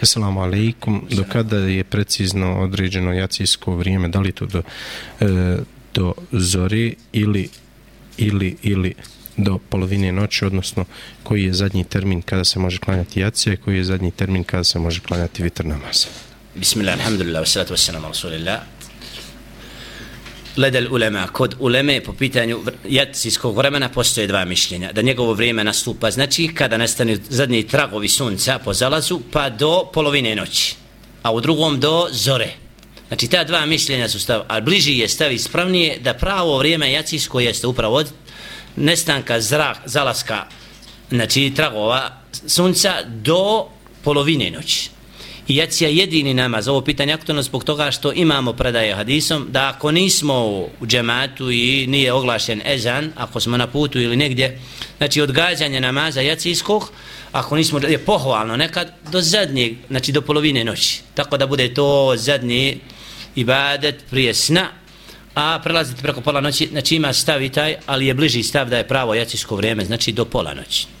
Assalamu alaikum, do kada je precizno određeno jacijsko vrijeme, da li to do, e, do zori ili ili ili do polovine noći, odnosno koji je zadnji termin kada se može klanjati jacija i koji je zadnji termin kada se može klanjati vitr namaz. Bismillah, alhamdulillah, wassalatu wassalamu rasulillah. Ledel ulema, kod uleme po pitanju jacijskog vremena postoje dva mišljenja. Da njegovo vrijeme nastupa, znači kada nastane zadnji tragovi sunca po zalazu, pa do polovine noći. A u drugom do zore. Znači ta dva mišljenja su stav, a bliži je stav ispravnije da pravo vrijeme jacijsko jeste upravo od nestanka zrak, zalaska, znači tragova sunca do polovine noći. I jacija jedini namaz, ovo pitanje aktualno zbog toga što imamo predaje hadisom, da ako nismo u džematu i nije oglašen ezan, ako smo na putu ili negdje, znači odgađanje namaza jacijskog, ako nismo, je pohvalno nekad, do zadnjeg, znači do polovine noći. Tako da bude to zadnji ibadet prije sna, a prelaziti preko pola noći, znači ima stav i taj, ali je bliži stav da je pravo jacijsko vrijeme, znači do pola noći.